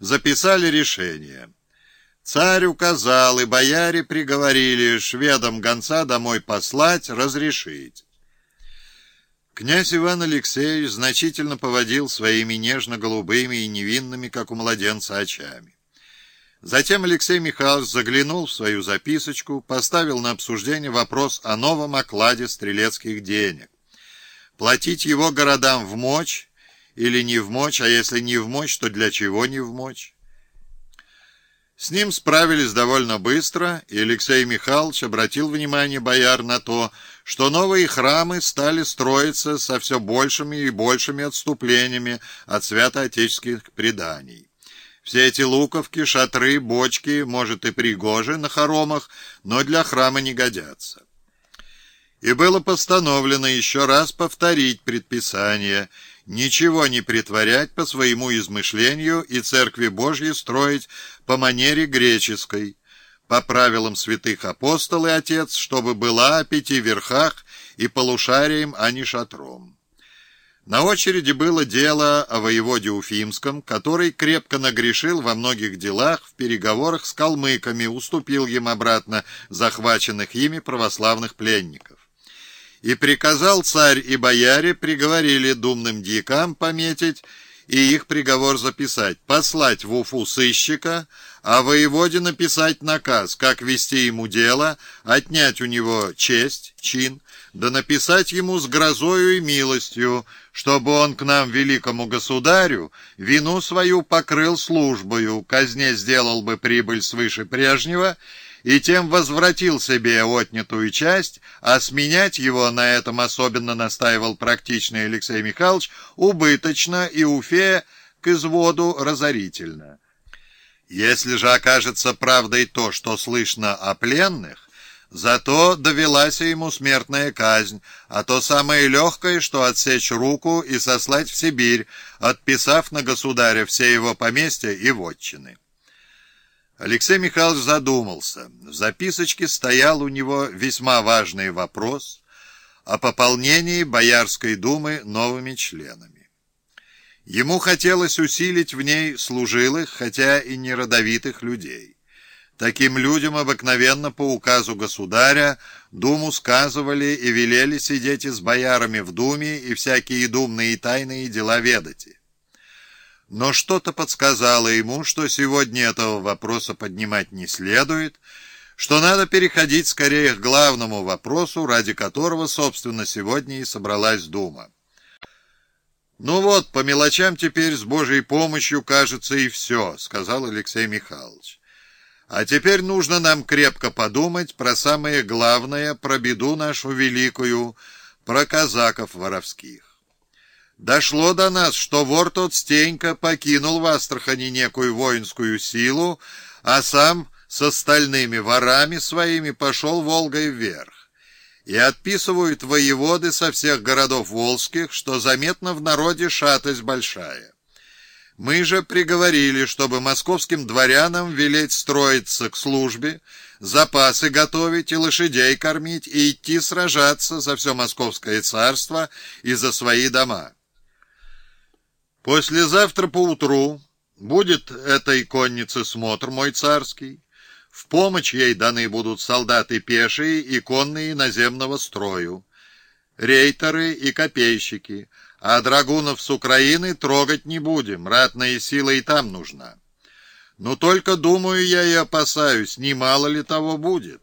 записали решение. Царь указал, и бояре приговорили шведам гонца домой послать, разрешить. Князь Иван Алексеевич значительно поводил своими нежно-голубыми и невинными, как у младенца, очами. Затем Алексей Михайлович заглянул в свою записочку, поставил на обсуждение вопрос о новом окладе стрелецких денег. Платить его городам в мочь или не в мочь, а если не в мочь, то для чего не в мочь? С ним справились довольно быстро, и Алексей Михайлович обратил внимание бояр на то, что новые храмы стали строиться со все большими и большими отступлениями от святоотеческих преданий. Все эти луковки, шатры, бочки, может и пригожи на хоромах, но для храма не годятся. И было постановлено еще раз повторить предписание – ничего не притворять по своему измышлению и Церкви Божьей строить по манере греческой, по правилам святых апостол и отец, чтобы была о пяти верхах и полушарием, а не шатром. На очереди было дело о воеводе Уфимском, который крепко нагрешил во многих делах, в переговорах с калмыками, уступил им обратно захваченных ими православных пленников. И приказал царь и бояре, приговорили думным дьякам пометить и их приговор записать, послать в Уфу сыщика, а воеводе написать наказ, как вести ему дело, отнять у него честь, чин, да написать ему с грозою и милостью, чтобы он к нам, великому государю, вину свою покрыл службою, казне сделал бы прибыль свыше прежнего, и тем возвратил себе отнятую часть, а сменять его на этом особенно настаивал практичный Алексей Михайлович убыточно и Уфе к изводу разорительно. Если же окажется правдой то, что слышно о пленных, зато довелась ему смертная казнь, а то самое легкое, что отсечь руку и сослать в Сибирь, отписав на государя все его поместья и вотчины. Алексей Михайлович задумался. В записочке стоял у него весьма важный вопрос о пополнении Боярской думы новыми членами. Ему хотелось усилить в ней служилых, хотя и не родовитых людей. Таким людям обыкновенно по указу государя думу сказывали и велели сидеть с боярами в думе и всякие думные и тайные дела ведать но что-то подсказало ему, что сегодня этого вопроса поднимать не следует, что надо переходить скорее к главному вопросу, ради которого, собственно, сегодня и собралась Дума. «Ну вот, по мелочам теперь с Божьей помощью, кажется, и все», — сказал Алексей Михайлович. «А теперь нужно нам крепко подумать про самое главное, про беду нашу великую, про казаков воровских. Дошло до нас, что вор тот Стенька покинул в Астрахани некую воинскую силу, а сам с остальными ворами своими пошел Волгой вверх. И отписывают воеводы со всех городов волжских, что заметно в народе шатость большая. Мы же приговорили, чтобы московским дворянам велеть строиться к службе, запасы готовить и лошадей кормить, и идти сражаться за все московское царство и за свои дома. Послезавтра поутру будет этой коннице смотр мой царский. В помощь ей даны будут солдаты пешие и конные наземного строю, рейтеры и копейщики, а драгунов с Украины трогать не будем, ратная сила и там нужна. Но только, думаю я и опасаюсь, немало ли того будет.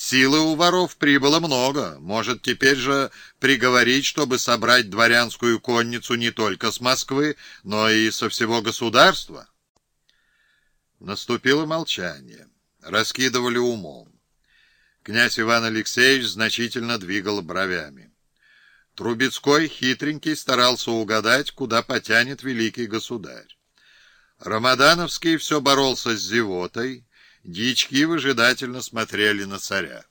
Силы у воров прибыло много. Может, теперь же приговорить, чтобы собрать дворянскую конницу не только с Москвы, но и со всего государства? Наступило молчание. Раскидывали умом. Князь Иван Алексеевич значительно двигал бровями. Трубецкой, хитренький, старался угадать, куда потянет великий государь. Рамадановский все боролся с зевотой, Дички выжидательно смотрели на царя.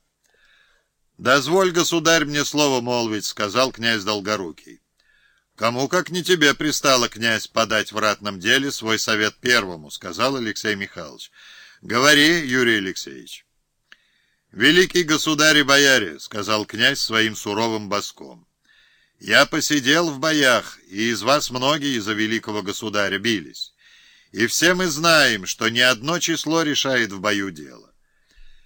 «Дозволь, государь, мне слово молвить», — сказал князь Долгорукий. «Кому, как не тебе, пристало, князь, подать в ратном деле свой совет первому», — сказал Алексей Михайлович. «Говори, Юрий Алексеевич». «Великий государь и бояре», — сказал князь своим суровым боском. «Я посидел в боях, и из вас многие за великого государя бились. И все мы знаем, что ни одно число решает в бою дело.